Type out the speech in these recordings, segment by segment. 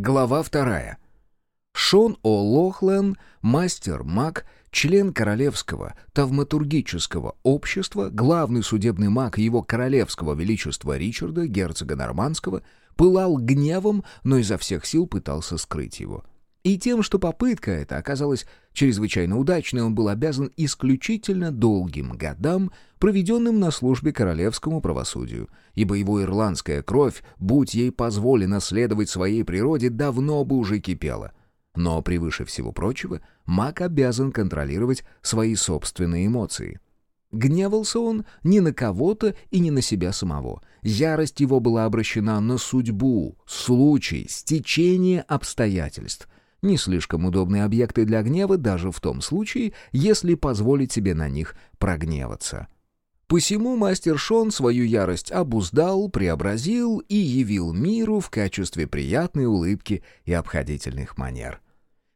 Глава вторая. Шон О'Лохлен, мастер-маг, член Королевского тавматургического общества, главный судебный маг его Королевского Величества Ричарда, герцога Нормандского, пылал гневом, но изо всех сил пытался скрыть его. И тем, что попытка эта оказалась чрезвычайно удачной, он был обязан исключительно долгим годам, проведенным на службе королевскому правосудию, ибо его ирландская кровь, будь ей позволено следовать своей природе, давно бы уже кипела. Но превыше всего прочего, маг обязан контролировать свои собственные эмоции. Гневался он не на кого-то и не на себя самого. Ярость его была обращена на судьбу, случай, стечение обстоятельств — не слишком удобные объекты для гнева даже в том случае, если позволить себе на них прогневаться. Посему мастер Шон свою ярость обуздал, преобразил и явил миру в качестве приятной улыбки и обходительных манер.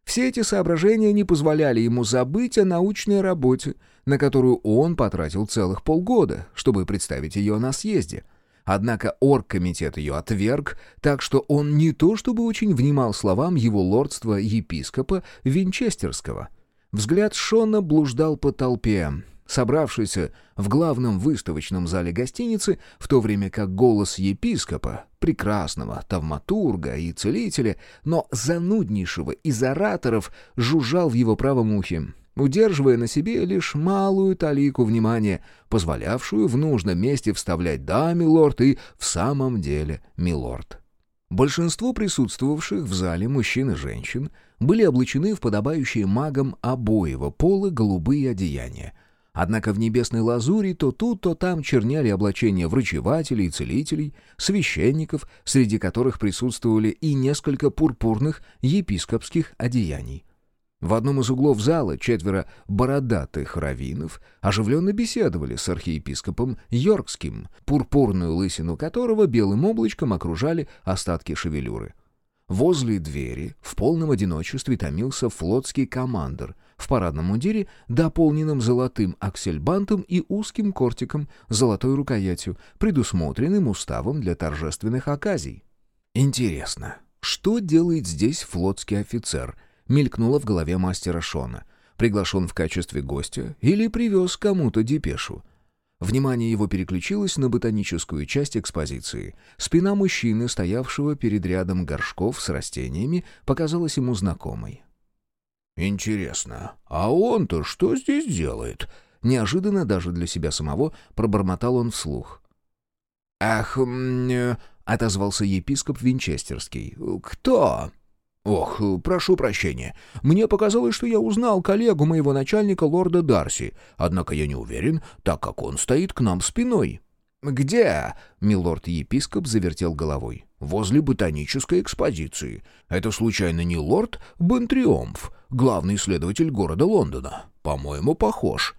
Все эти соображения не позволяли ему забыть о научной работе, на которую он потратил целых полгода, чтобы представить ее на съезде — Однако оргкомитет ее отверг, так что он не то чтобы очень внимал словам его лордства епископа Винчестерского. Взгляд Шона блуждал по толпе, собравшейся в главном выставочном зале гостиницы, в то время как голос епископа, прекрасного тавматурга и целителя, но зануднейшего из ораторов, жужжал в его правом ухе удерживая на себе лишь малую талику внимания, позволявшую в нужном месте вставлять «да, милорд» и «в самом деле, милорд». Большинство присутствовавших в зале мужчин и женщин были облачены в подобающие магам обоего пола голубые одеяния. Однако в небесной лазури то тут, то там черняли облачения врачевателей целителей, священников, среди которых присутствовали и несколько пурпурных епископских одеяний. В одном из углов зала четверо бородатых раввинов оживленно беседовали с архиепископом Йоркским, пурпурную лысину которого белым облачком окружали остатки шевелюры. Возле двери в полном одиночестве томился флотский командор в парадном мундире, дополненном золотым аксельбантом и узким кортиком золотой рукоятью, предусмотренным уставом для торжественных оказий. Интересно, что делает здесь флотский офицер — мелькнуло в голове мастера Шона. Приглашен в качестве гостя или привез кому-то депешу. Внимание его переключилось на ботаническую часть экспозиции. Спина мужчины, стоявшего перед рядом горшков с растениями, показалась ему знакомой. «Интересно, а он-то что здесь делает?» Неожиданно даже для себя самого пробормотал он вслух. «Ах, э, отозвался епископ Винчестерский. «Кто?» «Ох, прошу прощения. Мне показалось, что я узнал коллегу моего начальника, лорда Дарси. Однако я не уверен, так как он стоит к нам спиной». «Где?» — милорд-епископ завертел головой. «Возле ботанической экспозиции. Это, случайно, не лорд Бентриомф, главный исследователь города Лондона? По-моему, похож».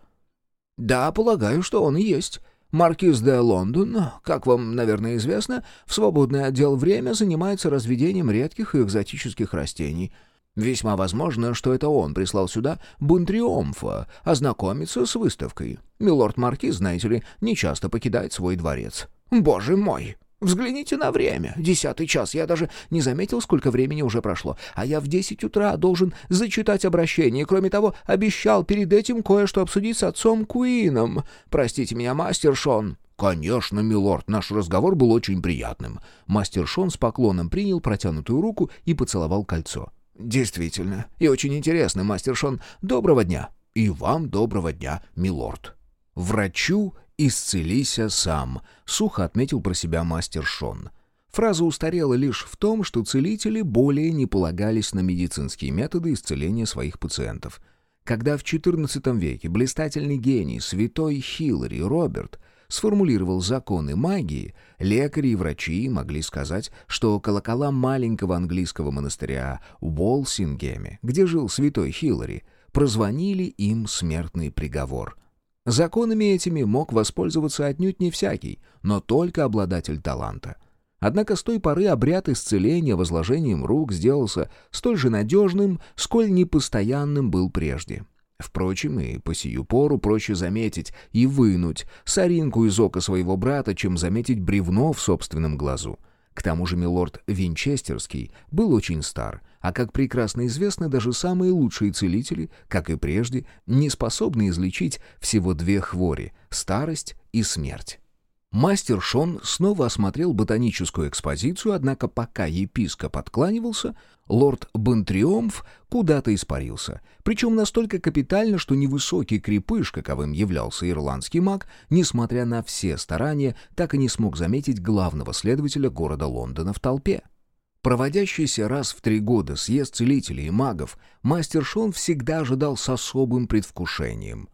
«Да, полагаю, что он и есть. Маркиз де Лондон, как вам, наверное, известно, в свободное отдел время занимается разведением редких и экзотических растений. Весьма возможно, что это он прислал сюда Бунтриомфа ознакомиться с выставкой. Милорд Маркиз, знаете ли, нечасто покидает свой дворец. Боже мой! Взгляните на время. Десятый час. Я даже не заметил, сколько времени уже прошло. А я в десять утра должен зачитать обращение. Кроме того, обещал перед этим кое-что обсудить с отцом Куином. Простите меня, мастер Шон». «Конечно, милорд, наш разговор был очень приятным». Мастер Шон с поклоном принял протянутую руку и поцеловал кольцо. «Действительно. И очень интересно, мастер Шон. Доброго дня». «И вам доброго дня, милорд». Врачу «Исцелися сам», — сухо отметил про себя мастер Шон. Фраза устарела лишь в том, что целители более не полагались на медицинские методы исцеления своих пациентов. Когда в XIV веке блистательный гений святой Хиллари Роберт сформулировал законы магии, лекари и врачи могли сказать, что колокола маленького английского монастыря в Уолсингеме, где жил святой Хиллари, прозвонили им смертный приговор — Законами этими мог воспользоваться отнюдь не всякий, но только обладатель таланта. Однако с той поры обряд исцеления возложением рук сделался столь же надежным, сколь непостоянным был прежде. Впрочем, и по сию пору проще заметить и вынуть соринку из ока своего брата, чем заметить бревно в собственном глазу. К тому же милорд Винчестерский был очень стар, а как прекрасно известно, даже самые лучшие целители, как и прежде, не способны излечить всего две хвори — старость и смерть. Мастер Шон снова осмотрел ботаническую экспозицию, однако пока епископ откланивался, лорд Бонтриомф куда-то испарился. Причем настолько капитально, что невысокий крепыш, каковым являлся ирландский маг, несмотря на все старания, так и не смог заметить главного следователя города Лондона в толпе. Проводящийся раз в три года съезд целителей и магов, мастер Шон всегда ожидал с особым предвкушением,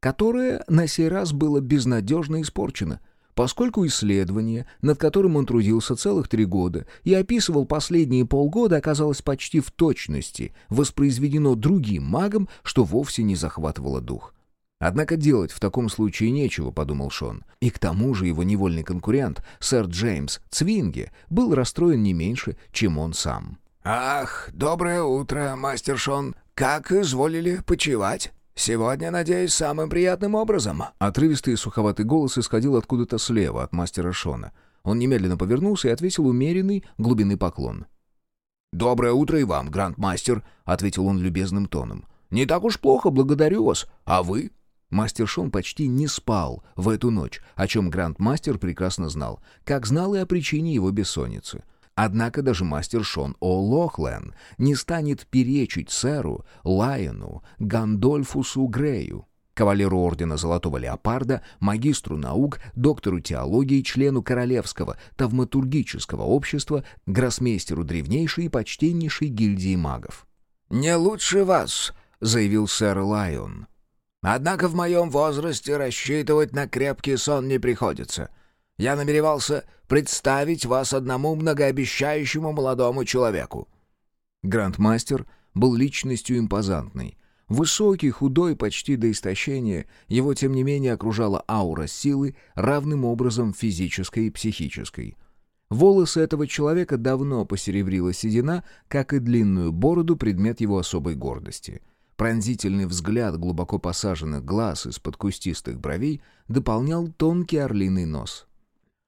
которое на сей раз было безнадежно испорчено — поскольку исследование, над которым он трудился целых три года и описывал последние полгода, оказалось почти в точности воспроизведено другим магом, что вовсе не захватывало дух. Однако делать в таком случае нечего, подумал Шон. И к тому же его невольный конкурент, сэр Джеймс Цвинге, был расстроен не меньше, чем он сам. «Ах, доброе утро, мастер Шон. Как изволили почевать?» «Сегодня, надеюсь, самым приятным образом». Отрывистый и суховатый голос исходил откуда-то слева от мастера Шона. Он немедленно повернулся и ответил умеренный глубины поклон. «Доброе утро и вам, грандмастер», — ответил он любезным тоном. «Не так уж плохо, благодарю вас. А вы?» Мастер Шон почти не спал в эту ночь, о чем грандмастер прекрасно знал, как знал и о причине его бессонницы. Однако даже мастер Шон О'Лохлен не станет перечить сэру Лайону Гандольфусу Грею, кавалеру ордена Золотого Леопарда, магистру наук, доктору теологии, члену Королевского тавматургического общества, гроссмейстеру древнейшей и почтеннейшей гильдии магов. «Не лучше вас», — заявил сэр Лайон. «Однако в моем возрасте рассчитывать на крепкий сон не приходится. Я намеревался представить вас одному многообещающему молодому человеку». Грандмастер был личностью импозантной. Высокий, худой, почти до истощения, его, тем не менее, окружала аура силы, равным образом физической и психической. Волосы этого человека давно посеребрила седина, как и длинную бороду, предмет его особой гордости. Пронзительный взгляд глубоко посаженных глаз из-под кустистых бровей дополнял тонкий орлиный нос —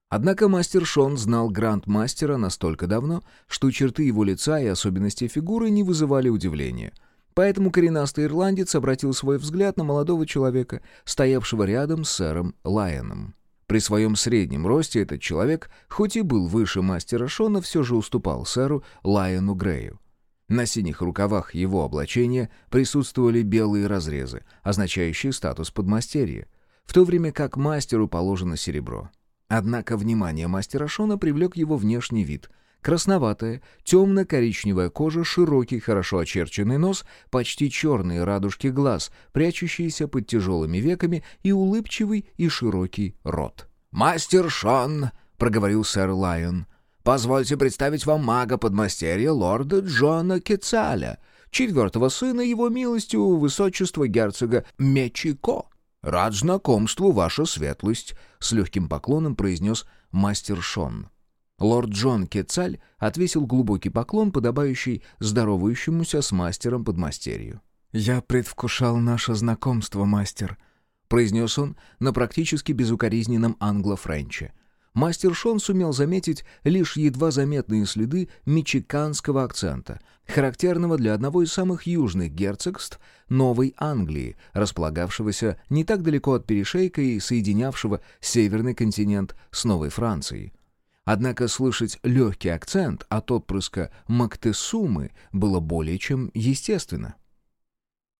Однако мастер Шон знал гранд-мастера настолько давно, что черты его лица и особенности фигуры не вызывали удивления. Поэтому коренастый ирландец обратил свой взгляд на молодого человека, стоявшего рядом с сэром Лайоном. При своем среднем росте этот человек, хоть и был выше мастера Шона, все же уступал сэру Лайону Грею. На синих рукавах его облачения присутствовали белые разрезы, означающие статус подмастерья, в то время как мастеру положено серебро. Однако внимание мастера Шона привлек его внешний вид. Красноватая, темно-коричневая кожа, широкий, хорошо очерченный нос, почти черные радужки глаз, прячущиеся под тяжелыми веками и улыбчивый и широкий рот. «Мастер Шон!» — проговорил сэр Лайон. «Позвольте представить вам мага-подмастерья лорда Джона Кецаля, четвертого сына его милостью высочества герцога Мечико». «Рад знакомству, ваша светлость», — с легким поклоном произнес мастер Шон. Лорд Джон Кецаль отвесил глубокий поклон, подобающий здоровающемуся с мастером подмастерью. «Я предвкушал наше знакомство, мастер», — произнес он на практически безукоризненном англо-френче — мастер Шон сумел заметить лишь едва заметные следы мичиканского акцента, характерного для одного из самых южных герцогств Новой Англии, располагавшегося не так далеко от перешейка и соединявшего северный континент с Новой Францией. Однако слышать легкий акцент от отпрыска Мактесумы было более чем естественно.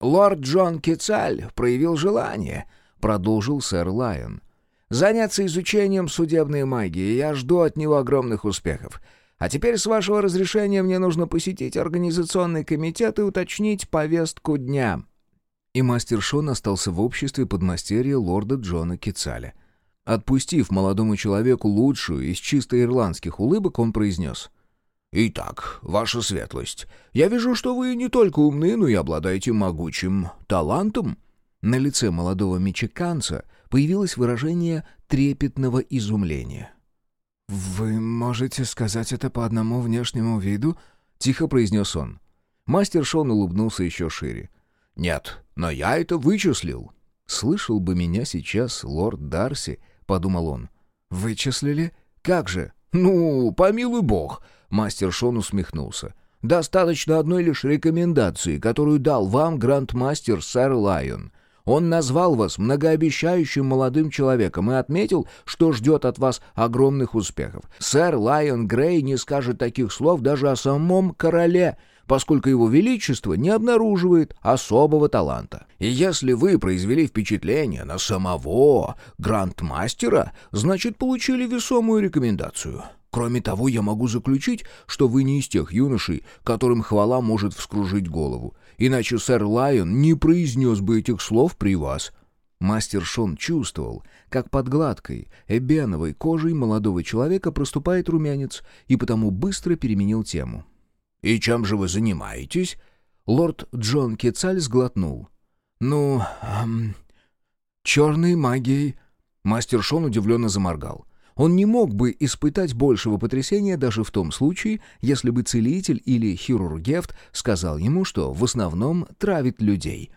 «Лорд Джон Кицаль проявил желание», — продолжил сэр Лайон заняться изучением судебной магии, я жду от него огромных успехов. А теперь, с вашего разрешения, мне нужно посетить организационный комитет и уточнить повестку дня». И мастер Шон остался в обществе подмастерья лорда Джона Кицаля. Отпустив молодому человеку лучшую из чисто ирландских улыбок, он произнес. «Итак, ваша светлость, я вижу, что вы не только умны, но и обладаете могучим талантом». На лице молодого мичиканца появилось выражение трепетного изумления. «Вы можете сказать это по одному внешнему виду?» — тихо произнес он. Мастер Шон улыбнулся еще шире. «Нет, но я это вычислил». «Слышал бы меня сейчас лорд Дарси», — подумал он. «Вычислили? Как же?» «Ну, помилуй бог», — мастер Шон усмехнулся. «Достаточно одной лишь рекомендации, которую дал вам грандмастер сэр Лайон. Он назвал вас многообещающим молодым человеком и отметил, что ждет от вас огромных успехов. Сэр Лайон Грей не скажет таких слов даже о самом короле, поскольку его величество не обнаруживает особого таланта. И если вы произвели впечатление на самого грандмастера, значит, получили весомую рекомендацию. Кроме того, я могу заключить, что вы не из тех юношей, которым хвала может вскружить голову. Иначе сэр Лайон не произнес бы этих слов при вас». Мастер Шон чувствовал, как под гладкой, эбеновой кожей молодого человека проступает румянец, и потому быстро переменил тему. «И чем же вы занимаетесь?» Лорд Джон Кецаль сглотнул. «Ну, эм, черной магией». Мастер Шон удивленно заморгал. Он не мог бы испытать большего потрясения даже в том случае, если бы целитель или хирургефт сказал ему, что в основном травит людей.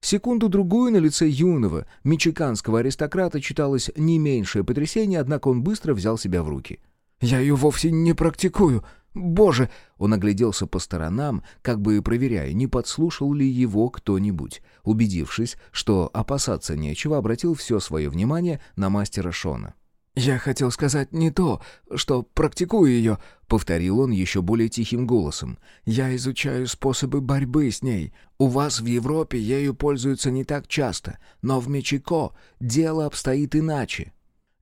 Секунду-другую на лице юного, мичиканского аристократа читалось не меньшее потрясение, однако он быстро взял себя в руки. «Я ее вовсе не практикую. Боже!» Он огляделся по сторонам, как бы проверяя, не подслушал ли его кто-нибудь. Убедившись, что опасаться нечего, обратил все свое внимание на мастера Шона. «Я хотел сказать не то, что практикую ее», — повторил он еще более тихим голосом. «Я изучаю способы борьбы с ней. У вас в Европе ею пользуются не так часто, но в Мечико дело обстоит иначе.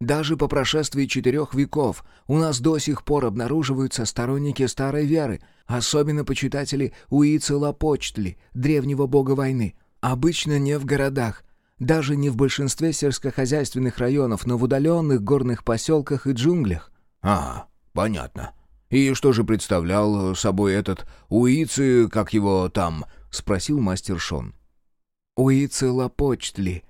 Даже по прошествии четырех веков у нас до сих пор обнаруживаются сторонники старой веры, особенно почитатели Уицелапочтли, древнего бога войны. Обычно не в городах, даже не в большинстве сельскохозяйственных районов, но в удаленных горных поселках и джунглях. «А, понятно. И что же представлял собой этот Уицы, как его там?» — спросил мастер Шон. «Уицы Лапочтли.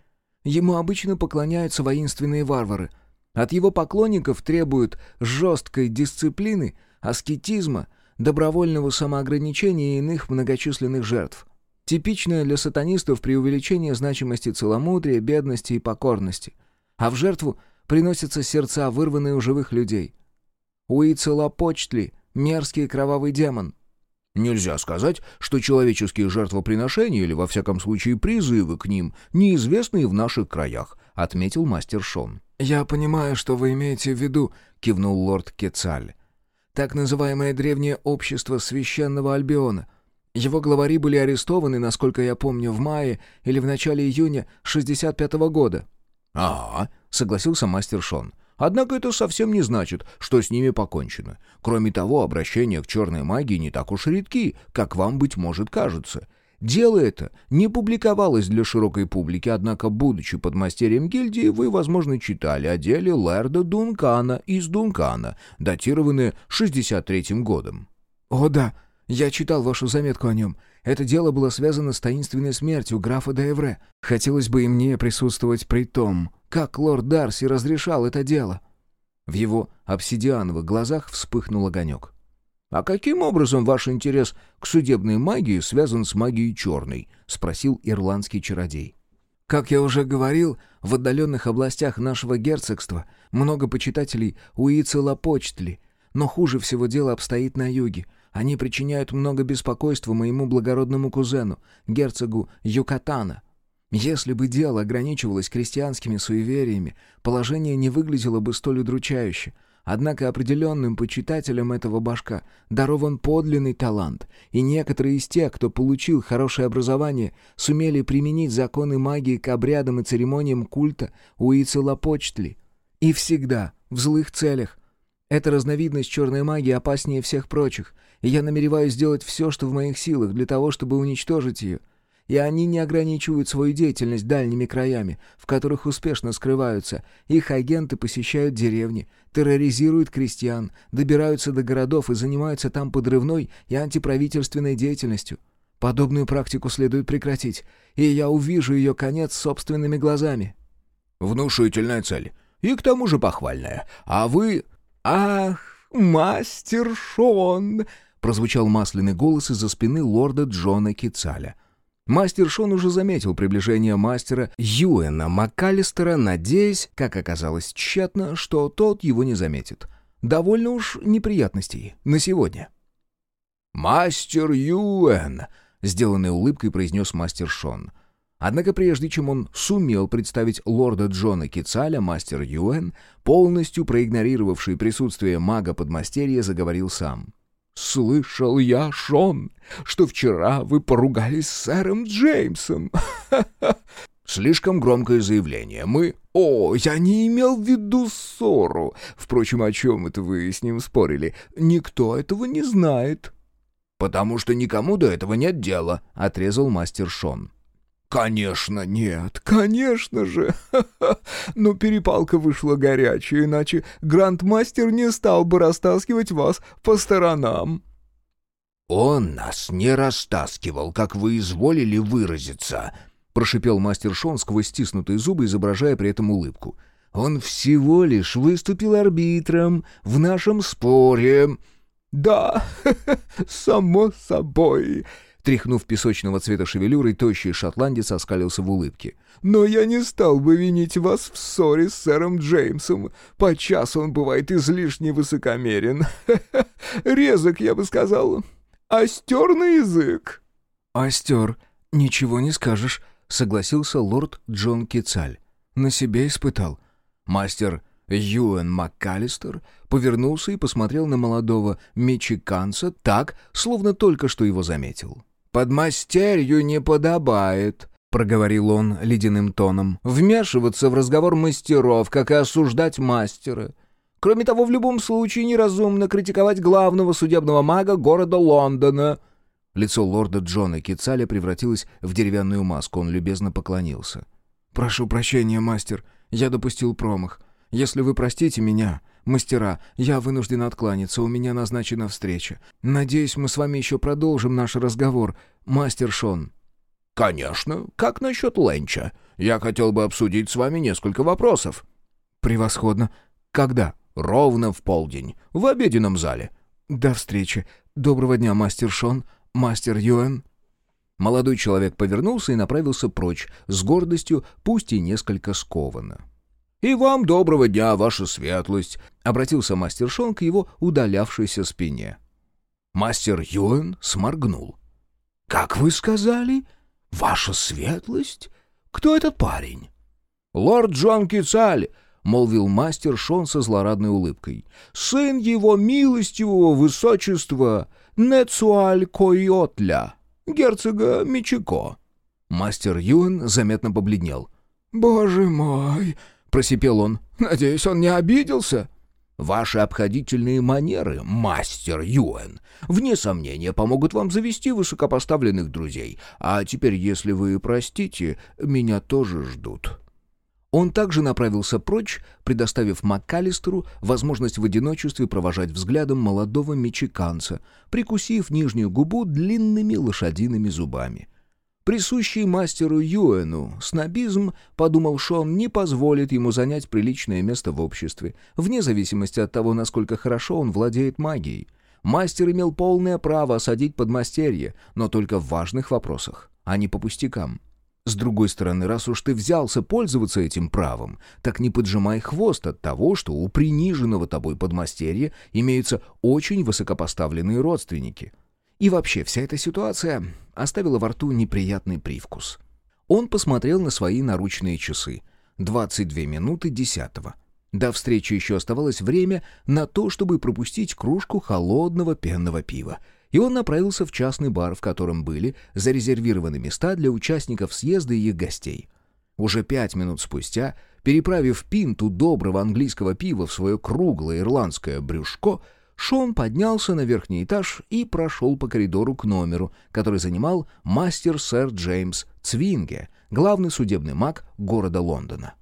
Ему обычно поклоняются воинственные варвары. От его поклонников требуют жесткой дисциплины, аскетизма, добровольного самоограничения и иных многочисленных жертв. Типичное для сатанистов преувеличение значимости целомудрия, бедности и покорности. А в жертву приносятся сердца, вырванные у живых людей. Уицелопочтли — мерзкий кровавый демон. Нельзя сказать, что человеческие жертвоприношения или, во всяком случае, призывы к ним неизвестны в наших краях, — отметил мастер Шон. «Я понимаю, что вы имеете в виду», — кивнул лорд Кецаль. «Так называемое древнее общество священного Альбиона — его главари были арестованы, насколько я помню, в мае или в начале июня 65-го года. «Ага», — согласился мастер Шон. «Однако это совсем не значит, что с ними покончено. Кроме того, обращения к черной магии не так уж редки, как вам, быть может, кажется. Дело это не публиковалось для широкой публики, однако, будучи подмастерьем гильдии, вы, возможно, читали о деле Лэрда Дункана из Дункана, датированное 63-м годом». «О да», я читал вашу заметку о нем. Это дело было связано с таинственной смертью графа де Хотелось бы и мне присутствовать при том, как лорд Дарси разрешал это дело». В его обсидиановых глазах вспыхнул огонек. «А каким образом ваш интерес к судебной магии связан с магией черной?» — спросил ирландский чародей. «Как я уже говорил, в отдаленных областях нашего герцогства много почитателей Уицелопочтли, но хуже всего дело обстоит на юге, они причиняют много беспокойства моему благородному кузену, герцогу Юкатана. Если бы дело ограничивалось крестьянскими суевериями, положение не выглядело бы столь удручающе. Однако определенным почитателям этого башка дарован подлинный талант, и некоторые из тех, кто получил хорошее образование, сумели применить законы магии к обрядам и церемониям культа Уицелопочтли. И всегда в злых целях. Эта разновидность черной магии опаснее всех прочих, и я намереваюсь сделать все, что в моих силах, для того, чтобы уничтожить ее. И они не ограничивают свою деятельность дальними краями, в которых успешно скрываются. Их агенты посещают деревни, терроризируют крестьян, добираются до городов и занимаются там подрывной и антиправительственной деятельностью. Подобную практику следует прекратить, и я увижу ее конец собственными глазами». «Внушительная цель. И к тому же похвальная. А вы...» «Ах, мастер Шон!» прозвучал масляный голос из-за спины лорда Джона Кицаля. Мастер Шон уже заметил приближение мастера Юэна МакКаллистера, надеясь, как оказалось тщетно, что тот его не заметит. довольно уж неприятностей на сегодня. «Мастер Юэн!» — сделанной улыбкой произнес мастер Шон. Однако прежде чем он сумел представить лорда Джона Кицаля, мастер Юэн, полностью проигнорировавший присутствие мага-подмастерья, заговорил сам. «Слышал я, Шон, что вчера вы поругались с сэром Джеймсом. Слишком громкое заявление. Мы... О, я не имел в виду ссору. Впрочем, о чем это вы с ним спорили? Никто этого не знает. «Потому что никому до этого нет дела», — отрезал мастер Шон. «Конечно нет, конечно же! Но перепалка вышла горячая, иначе грандмастер не стал бы растаскивать вас по сторонам». «Он нас не растаскивал, как вы изволили выразиться», — прошипел мастер Шон сквозь стиснутые зубы, изображая при этом улыбку. «Он всего лишь выступил арбитром в нашем споре». «Да, само собой», Тряхнув песочного цвета шевелюрой, тощий шотландец оскалился в улыбке. «Но я не стал бы винить вас в ссоре с сэром Джеймсом. Подчас он бывает излишне высокомерен. Резок, я бы сказал. Остер на язык». «Остер, ничего не скажешь», — согласился лорд Джон Кицаль. «На себе испытал. Мастер Юэн МакКаллистер повернулся и посмотрел на молодого мечиканца так, словно только что его заметил. «Подмастерью не подобает», — проговорил он ледяным тоном, — «вмешиваться в разговор мастеров, как и осуждать мастера. Кроме того, в любом случае неразумно критиковать главного судебного мага города Лондона». Лицо лорда Джона Кицаля превратилось в деревянную маску, он любезно поклонился. «Прошу прощения, мастер, я допустил промах. Если вы простите меня, «Мастера, я вынужден откланяться, у меня назначена встреча. Надеюсь, мы с вами еще продолжим наш разговор, мастер Шон». «Конечно. Как насчет ленча? Я хотел бы обсудить с вами несколько вопросов». «Превосходно. Когда?» «Ровно в полдень. В обеденном зале». «До встречи. Доброго дня, мастер Шон, мастер Юэн». Молодой человек повернулся и направился прочь, с гордостью, пусть и несколько скованно. «И вам доброго дня, ваша светлость!» — обратился мастер Шон к его удалявшейся спине. Мастер Юэн сморгнул. «Как вы сказали? Ваша светлость? Кто этот парень?» «Лорд Джон Кицаль!» — молвил мастер Шон со злорадной улыбкой. «Сын его милостивого высочества Нецуаль Койотля, герцога Мичико». Мастер Юэн заметно побледнел. «Боже мой!» Просипел он. «Надеюсь, он не обиделся?» «Ваши обходительные манеры, мастер Юэн, вне сомнения помогут вам завести высокопоставленных друзей. А теперь, если вы простите, меня тоже ждут». Он также направился прочь, предоставив МакКаллистеру возможность в одиночестве провожать взглядом молодого мечиканца, прикусив нижнюю губу длинными лошадиными зубами. Присущий мастеру Юэну снобизм, подумал Шон, не позволит ему занять приличное место в обществе, вне зависимости от того, насколько хорошо он владеет магией. Мастер имел полное право осадить подмастерье, но только в важных вопросах, а не по пустякам. С другой стороны, раз уж ты взялся пользоваться этим правом, так не поджимай хвост от того, что у приниженного тобой подмастерья имеются очень высокопоставленные родственники — и вообще, вся эта ситуация оставила во рту неприятный привкус. Он посмотрел на свои наручные часы. 22 минуты десятого. До встречи еще оставалось время на то, чтобы пропустить кружку холодного пенного пива. И он направился в частный бар, в котором были зарезервированы места для участников съезда и их гостей. Уже пять минут спустя, переправив пинту доброго английского пива в свое круглое ирландское брюшко, Шон поднялся на верхний этаж и прошел по коридору к номеру, который занимал мастер сэр Джеймс Цвинге, главный судебный маг города Лондона.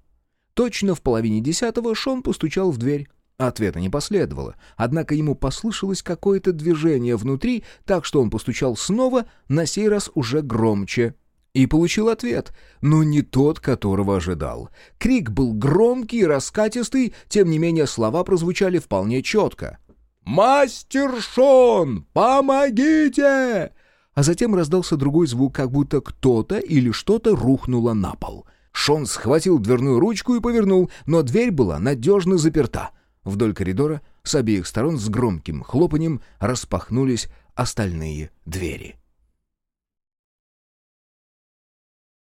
Точно в половине десятого Шон постучал в дверь. Ответа не последовало, однако ему послышалось какое-то движение внутри, так что он постучал снова, на сей раз уже громче. И получил ответ, но не тот, которого ожидал. Крик был громкий и раскатистый, тем не менее слова прозвучали вполне четко. «Мастер Шон, помогите!» А затем раздался другой звук, как будто кто-то или что-то рухнуло на пол. Шон схватил дверную ручку и повернул, но дверь была надежно заперта. Вдоль коридора С обеих сторон с громким хлопаньем распахнулись остальные двери.